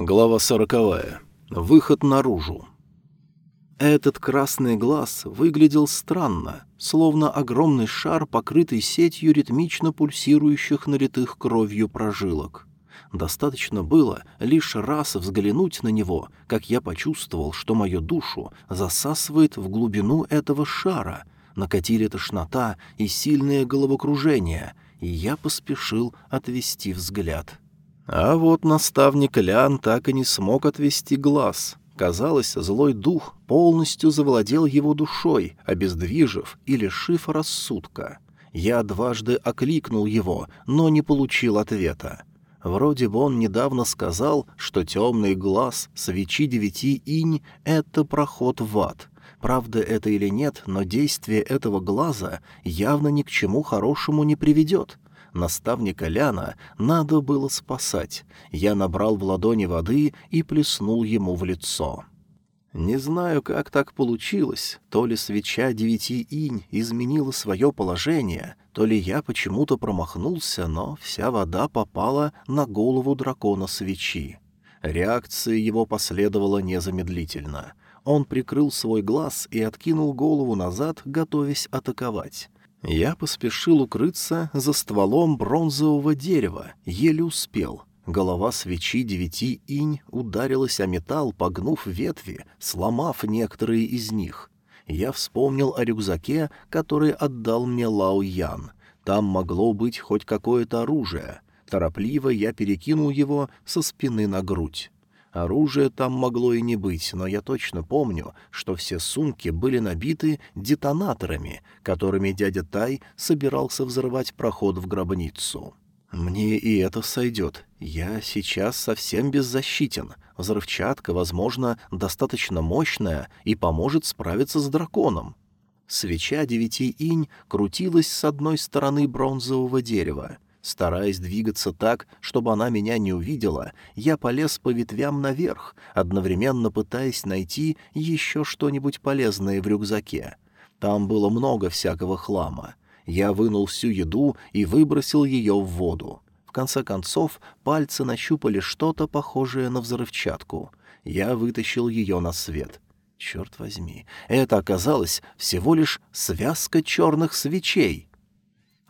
Глава сороковая. Выход наружу. Этот красный глаз выглядел странно, словно огромный шар, покрытый сетью ритмично пульсирующих налитых кровью прожилок. Достаточно было лишь раз взглянуть на него, как я почувствовал, что мою душу засасывает в глубину этого шара, накатили тошнота и сильное головокружение, и я поспешил отвести взгляд. А вот наставник Лян так и не смог отвести глаз. Казалось, злой дух полностью завладел его душой, обездвижив и лишив рассудка. Я дважды окликнул его, но не получил ответа. Вроде бы он недавно сказал, что темный глаз свечи девяти инь — это проход в ад. Правда это или нет, но действие этого глаза явно ни к чему хорошему не приведет. Наставника Ляна надо было спасать. Я набрал в ладони воды и плеснул ему в лицо. Не знаю, как так получилось, то ли свеча девяти инь изменила свое положение, то ли я почему-то промахнулся, но вся вода попала на голову дракона свечи. Реакция его последовала незамедлительно. Он прикрыл свой глаз и откинул голову назад, готовясь атаковать. Я поспешил укрыться за стволом бронзового дерева, еле успел. Голова свечи девяти инь ударилась о металл, погнув ветви, сломав некоторые из них. Я вспомнил о рюкзаке, который отдал мне Лао Ян. Там могло быть хоть какое-то оружие. Торопливо я перекинул его со спины на грудь. Оружия там могло и не быть, но я точно помню, что все сумки были набиты детонаторами, которыми дядя Тай собирался взрывать проход в гробницу. Мне и это сойдет. Я сейчас совсем беззащитен. Взрывчатка, возможно, достаточно мощная и поможет справиться с драконом. Свеча девяти инь крутилась с одной стороны бронзового дерева — Стараясь двигаться так, чтобы она меня не увидела, я полез по ветвям наверх, одновременно пытаясь найти еще что-нибудь полезное в рюкзаке. Там было много всякого хлама. Я вынул всю еду и выбросил ее в воду. В конце концов, пальцы нащупали что-то похожее на взрывчатку. Я вытащил ее на свет. Черт возьми, это оказалось всего лишь связка черных свечей.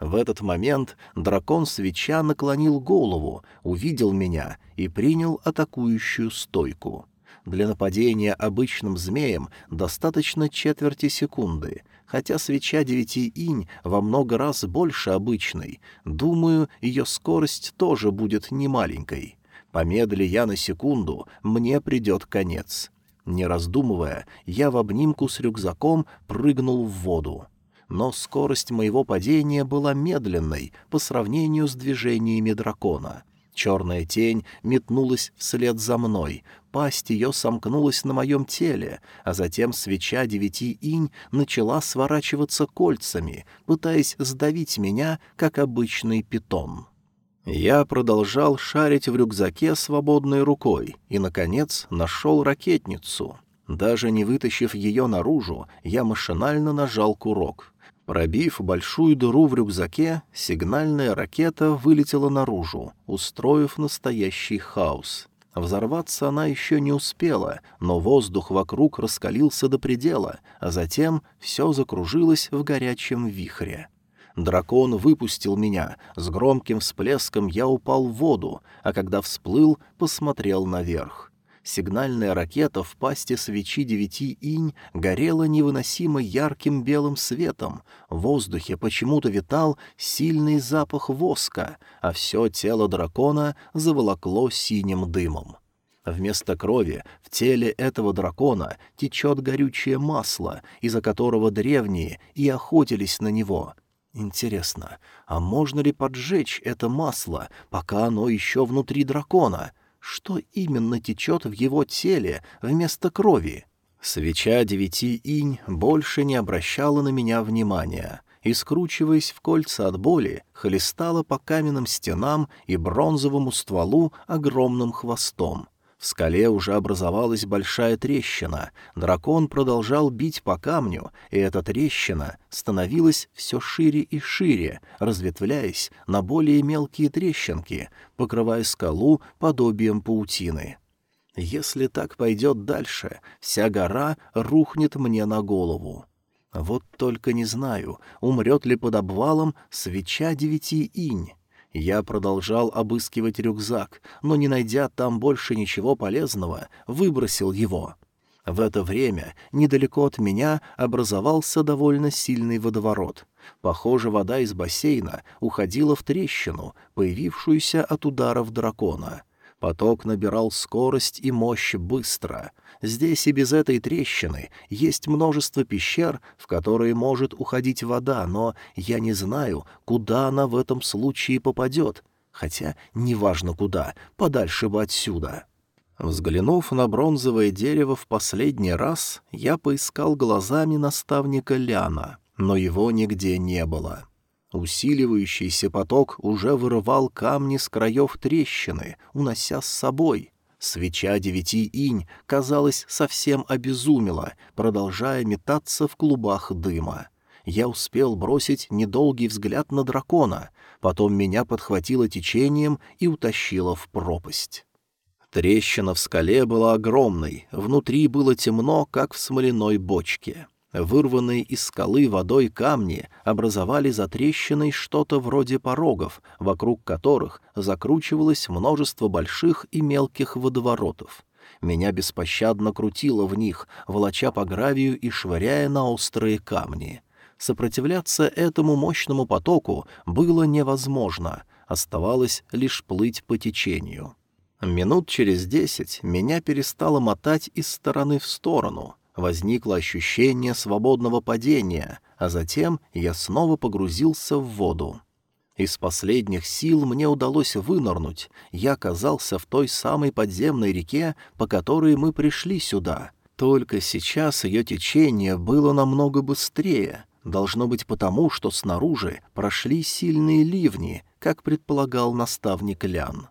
В этот момент дракон-свеча наклонил голову, увидел меня и принял атакующую стойку. Для нападения обычным змеем достаточно четверти секунды, хотя свеча девяти инь во много раз больше обычной. Думаю, ее скорость тоже будет немаленькой. Помедли я на секунду, мне придет конец. Не раздумывая, я в обнимку с рюкзаком прыгнул в воду но скорость моего падения была медленной по сравнению с движениями дракона. Черная тень метнулась вслед за мной, пасть ее сомкнулась на моем теле, а затем свеча девяти инь начала сворачиваться кольцами, пытаясь сдавить меня, как обычный питон. Я продолжал шарить в рюкзаке свободной рукой и, наконец, нашел ракетницу. Даже не вытащив ее наружу, я машинально нажал курок. Пробив большую дыру в рюкзаке, сигнальная ракета вылетела наружу, устроив настоящий хаос. Взорваться она еще не успела, но воздух вокруг раскалился до предела, а затем все закружилось в горячем вихре. Дракон выпустил меня, с громким всплеском я упал в воду, а когда всплыл, посмотрел наверх. Сигнальная ракета в пасте свечи девяти инь горела невыносимо ярким белым светом, в воздухе почему-то витал сильный запах воска, а все тело дракона заволокло синим дымом. Вместо крови в теле этого дракона течет горючее масло, из-за которого древние и охотились на него. Интересно, а можно ли поджечь это масло, пока оно еще внутри дракона? Что именно течет в его теле вместо крови? Свеча девяти инь больше не обращала на меня внимания и, скручиваясь в кольца от боли, хлестала по каменным стенам и бронзовому стволу огромным хвостом. В скале уже образовалась большая трещина. Дракон продолжал бить по камню, и эта трещина становилась все шире и шире, разветвляясь на более мелкие трещинки, покрывая скалу подобием паутины. Если так пойдет дальше, вся гора рухнет мне на голову. Вот только не знаю, умрет ли под обвалом свеча девяти инь. Я продолжал обыскивать рюкзак, но, не найдя там больше ничего полезного, выбросил его. В это время недалеко от меня образовался довольно сильный водоворот. Похоже, вода из бассейна уходила в трещину, появившуюся от ударов дракона. Поток набирал скорость и мощь быстро. Здесь и без этой трещины есть множество пещер, в которые может уходить вода, но я не знаю, куда она в этом случае попадет. Хотя неважно куда, подальше бы отсюда. Взглянув на бронзовое дерево в последний раз, я поискал глазами наставника Ляна, но его нигде не было. Усиливающийся поток уже вырывал камни с краев трещины, унося с собой. Свеча девяти инь, казалось, совсем обезумела, продолжая метаться в клубах дыма. Я успел бросить недолгий взгляд на дракона, потом меня подхватило течением и утащило в пропасть. Трещина в скале была огромной, внутри было темно, как в смоляной бочке. Вырванные из скалы водой камни образовали за трещиной что-то вроде порогов, вокруг которых закручивалось множество больших и мелких водоворотов. Меня беспощадно крутило в них, волоча по гравию и швыряя на острые камни. Сопротивляться этому мощному потоку было невозможно, оставалось лишь плыть по течению. Минут через десять меня перестало мотать из стороны в сторону — Возникло ощущение свободного падения, а затем я снова погрузился в воду. Из последних сил мне удалось вынырнуть. Я оказался в той самой подземной реке, по которой мы пришли сюда. Только сейчас ее течение было намного быстрее. Должно быть потому, что снаружи прошли сильные ливни, как предполагал наставник Лян.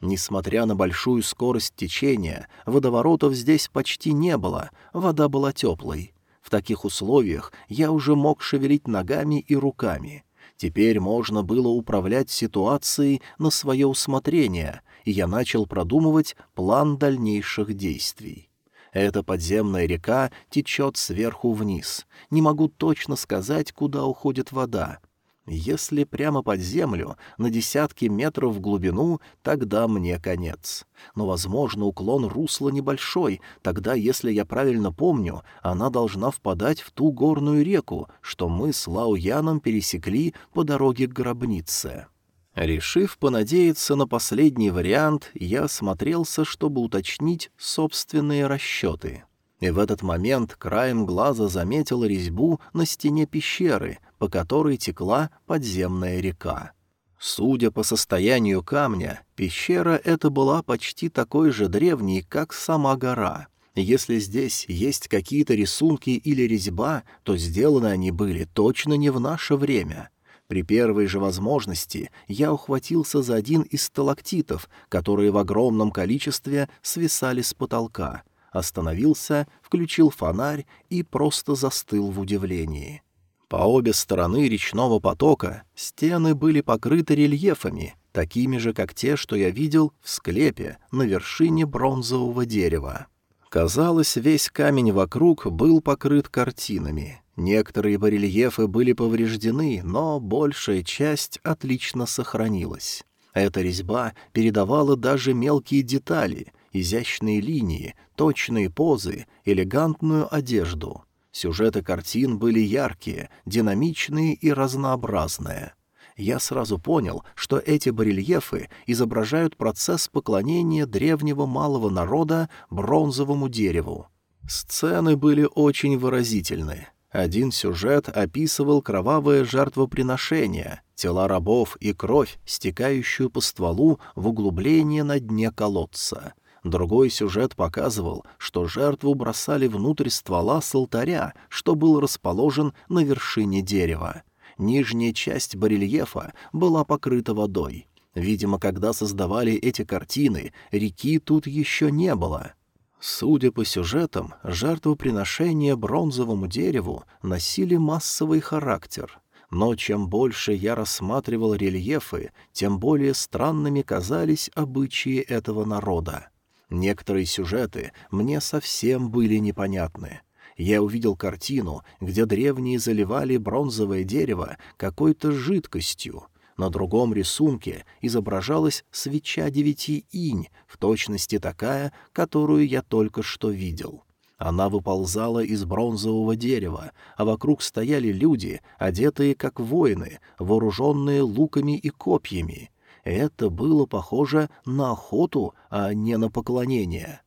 Несмотря на большую скорость течения, водоворотов здесь почти не было, вода была теплой. В таких условиях я уже мог шевелить ногами и руками. Теперь можно было управлять ситуацией на свое усмотрение, и я начал продумывать план дальнейших действий. Эта подземная река течет сверху вниз. Не могу точно сказать, куда уходит вода. Если прямо под землю, на десятки метров в глубину, тогда мне конец. Но, возможно, уклон русла небольшой, тогда, если я правильно помню, она должна впадать в ту горную реку, что мы с Лао Яном пересекли по дороге к гробнице. Решив понадеяться на последний вариант, я осмотрелся, чтобы уточнить собственные расчеты. И в этот момент краем глаза заметил резьбу на стене пещеры, по которой текла подземная река. Судя по состоянию камня, пещера эта была почти такой же древней, как сама гора. Если здесь есть какие-то рисунки или резьба, то сделаны они были точно не в наше время. При первой же возможности я ухватился за один из сталактитов, которые в огромном количестве свисали с потолка. Остановился, включил фонарь и просто застыл в удивлении. По обе стороны речного потока стены были покрыты рельефами, такими же, как те, что я видел в склепе на вершине бронзового дерева. Казалось, весь камень вокруг был покрыт картинами. Некоторые барельефы были повреждены, но большая часть отлично сохранилась. Эта резьба передавала даже мелкие детали, изящные линии, точные позы, элегантную одежду. Сюжеты картин были яркие, динамичные и разнообразные. Я сразу понял, что эти барельефы изображают процесс поклонения древнего малого народа бронзовому дереву. Сцены были очень выразительны. Один сюжет описывал кровавое жертвоприношение, тела рабов и кровь, стекающую по стволу в углубление на дне колодца — Другой сюжет показывал, что жертву бросали внутрь ствола с алтаря, что был расположен на вершине дерева. Нижняя часть барельефа была покрыта водой. Видимо, когда создавали эти картины, реки тут еще не было. Судя по сюжетам, жертвоприношения бронзовому дереву носили массовый характер. Но чем больше я рассматривал рельефы, тем более странными казались обычаи этого народа. Некоторые сюжеты мне совсем были непонятны. Я увидел картину, где древние заливали бронзовое дерево какой-то жидкостью. На другом рисунке изображалась свеча девяти инь, в точности такая, которую я только что видел. Она выползала из бронзового дерева, а вокруг стояли люди, одетые как воины, вооруженные луками и копьями. Это было похоже на охоту, а не на поклонение.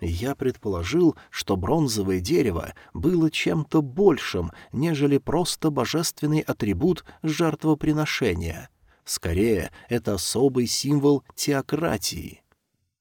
Я предположил, что бронзовое дерево было чем-то большим, нежели просто божественный атрибут жертвоприношения. Скорее, это особый символ теократии.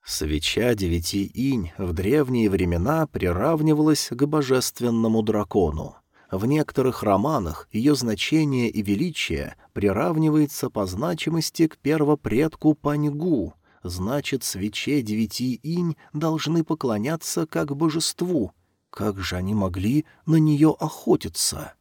Свеча девяти инь в древние времена приравнивалась к божественному дракону. В некоторых романах ее значение и величие приравнивается по значимости к первопредку Паньгу, значит, свече девяти инь должны поклоняться как божеству. Как же они могли на нее охотиться?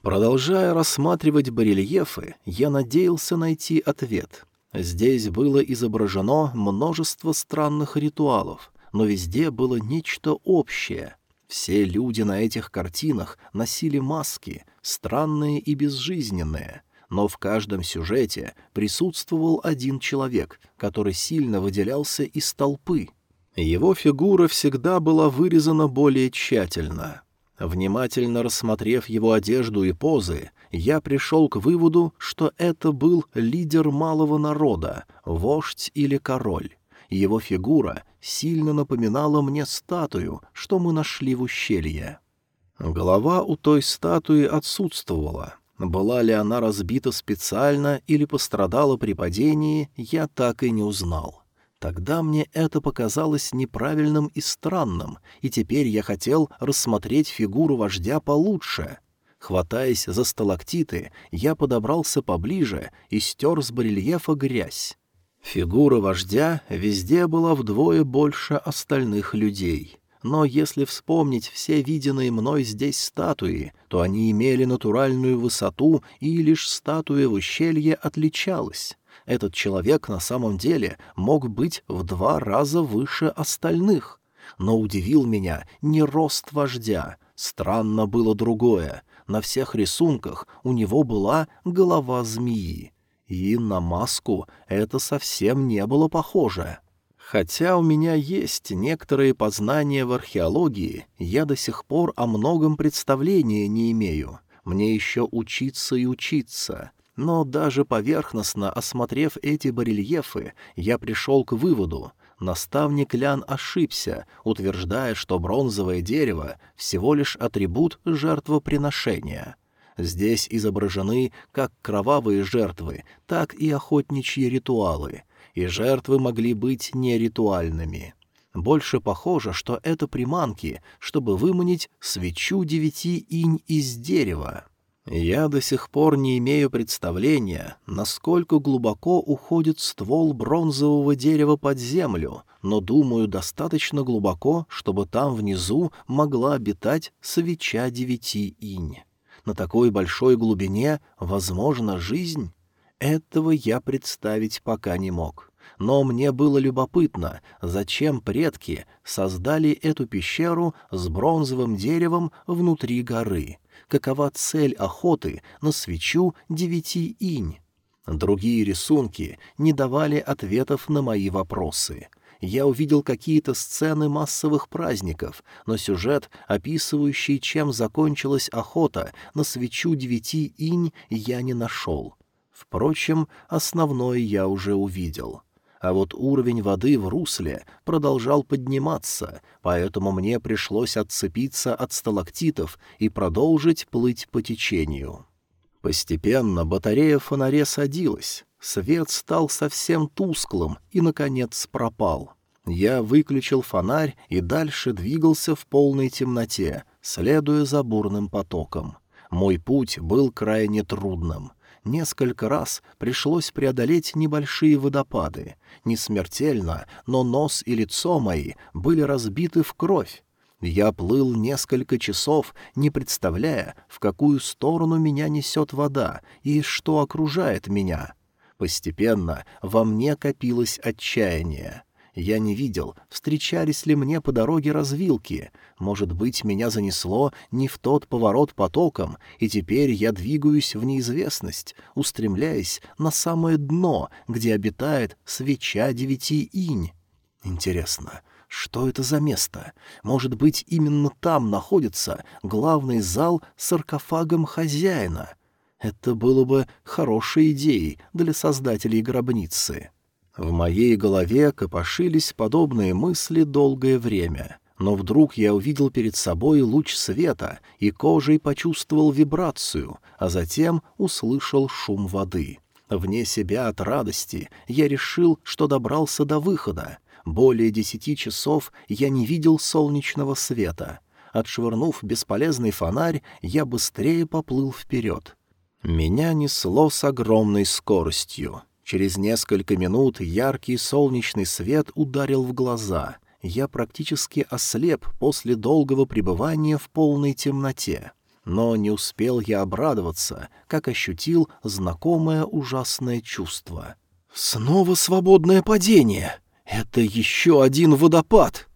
Продолжая рассматривать барельефы, я надеялся найти ответ — Здесь было изображено множество странных ритуалов, но везде было нечто общее. Все люди на этих картинах носили маски, странные и безжизненные, но в каждом сюжете присутствовал один человек, который сильно выделялся из толпы. Его фигура всегда была вырезана более тщательно. Внимательно рассмотрев его одежду и позы, я пришел к выводу, что это был лидер малого народа, вождь или король. Его фигура сильно напоминала мне статую, что мы нашли в ущелье. Голова у той статуи отсутствовала. Была ли она разбита специально или пострадала при падении, я так и не узнал. Тогда мне это показалось неправильным и странным, и теперь я хотел рассмотреть фигуру вождя получше — Хватаясь за сталактиты, я подобрался поближе и стер с барельефа грязь. Фигура вождя везде была вдвое больше остальных людей. Но если вспомнить все виденные мной здесь статуи, то они имели натуральную высоту, и лишь статуя в ущелье отличалась. Этот человек на самом деле мог быть в два раза выше остальных. Но удивил меня не рост вождя, странно было другое — на всех рисунках у него была голова змеи. И на маску это совсем не было похоже. Хотя у меня есть некоторые познания в археологии, я до сих пор о многом представления не имею. Мне еще учиться и учиться. Но даже поверхностно осмотрев эти барельефы, я пришел к выводу, Наставник Лян ошибся, утверждая, что бронзовое дерево — всего лишь атрибут жертвоприношения. Здесь изображены как кровавые жертвы, так и охотничьи ритуалы, и жертвы могли быть неритуальными. Больше похоже, что это приманки, чтобы выманить свечу девяти инь из дерева. Я до сих пор не имею представления, насколько глубоко уходит ствол бронзового дерева под землю, но думаю, достаточно глубоко, чтобы там внизу могла обитать свеча девяти инь. На такой большой глубине возможна жизнь? Этого я представить пока не мог. Но мне было любопытно, зачем предки создали эту пещеру с бронзовым деревом внутри горы — какова цель охоты на свечу девяти инь. Другие рисунки не давали ответов на мои вопросы. Я увидел какие-то сцены массовых праздников, но сюжет, описывающий, чем закончилась охота на свечу девяти инь, я не нашел. Впрочем, основное я уже увидел а вот уровень воды в русле продолжал подниматься, поэтому мне пришлось отцепиться от сталактитов и продолжить плыть по течению. Постепенно батарея в фонаре садилась, свет стал совсем тусклым и, наконец, пропал. Я выключил фонарь и дальше двигался в полной темноте, следуя за бурным потоком. Мой путь был крайне трудным — Несколько раз пришлось преодолеть небольшие водопады. Не смертельно, но нос и лицо мои были разбиты в кровь. Я плыл несколько часов, не представляя, в какую сторону меня несет вода и что окружает меня. Постепенно во мне копилось отчаяние. Я не видел, встречались ли мне по дороге развилки. Может быть, меня занесло не в тот поворот потоком, и теперь я двигаюсь в неизвестность, устремляясь на самое дно, где обитает свеча девяти инь. Интересно, что это за место? Может быть, именно там находится главный зал с саркофагом хозяина? Это было бы хорошей идеей для создателей гробницы. В моей голове копошились подобные мысли долгое время, но вдруг я увидел перед собой луч света и кожей почувствовал вибрацию, а затем услышал шум воды. Вне себя от радости я решил, что добрался до выхода. Более десяти часов я не видел солнечного света. Отшвырнув бесполезный фонарь, я быстрее поплыл вперед. Меня несло с огромной скоростью. Через несколько минут яркий солнечный свет ударил в глаза. Я практически ослеп после долгого пребывания в полной темноте. Но не успел я обрадоваться, как ощутил знакомое ужасное чувство. «Снова свободное падение! Это еще один водопад!»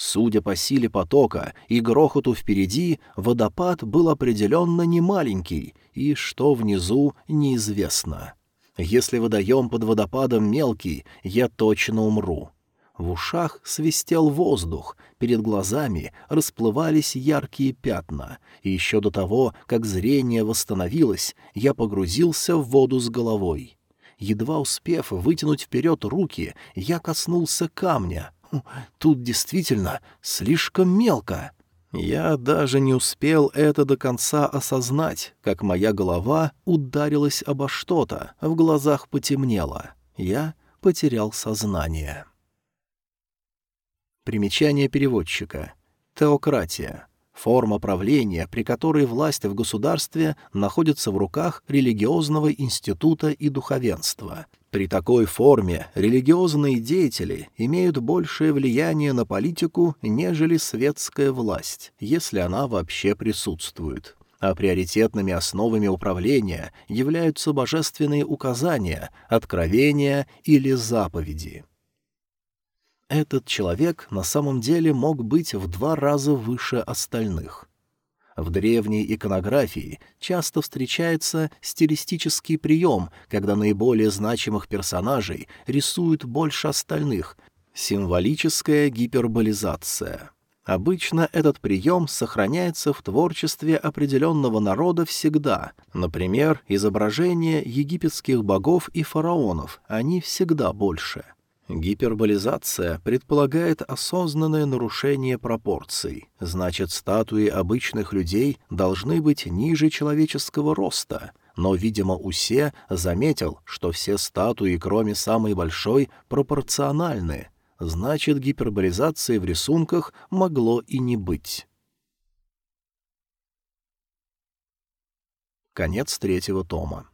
Судя по силе потока и грохоту впереди, водопад был определенно не маленький, и что внизу неизвестно. Если водоем под водопадом мелкий, я точно умру. В ушах свистел воздух, перед глазами расплывались яркие пятна, и еще до того, как зрение восстановилось, я погрузился в воду с головой. Едва успев вытянуть вперед руки, я коснулся камня. Хм, тут действительно слишком мелко. Я даже не успел это до конца осознать, как моя голова ударилась обо что-то, в глазах потемнело. Я потерял сознание. Примечание переводчика. Теократия. Форма правления, при которой власть в государстве находится в руках религиозного института и духовенства. При такой форме религиозные деятели имеют большее влияние на политику, нежели светская власть, если она вообще присутствует. А приоритетными основами управления являются божественные указания, откровения или заповеди. Этот человек на самом деле мог быть в два раза выше остальных. В древней иконографии часто встречается стилистический прием, когда наиболее значимых персонажей рисуют больше остальных — символическая гиперболизация. Обычно этот прием сохраняется в творчестве определенного народа всегда. Например, изображения египетских богов и фараонов, они всегда больше — Гиперболизация предполагает осознанное нарушение пропорций, значит, статуи обычных людей должны быть ниже человеческого роста, но, видимо, Усе заметил, что все статуи, кроме самой большой, пропорциональны, значит, гиперболизации в рисунках могло и не быть. Конец третьего тома.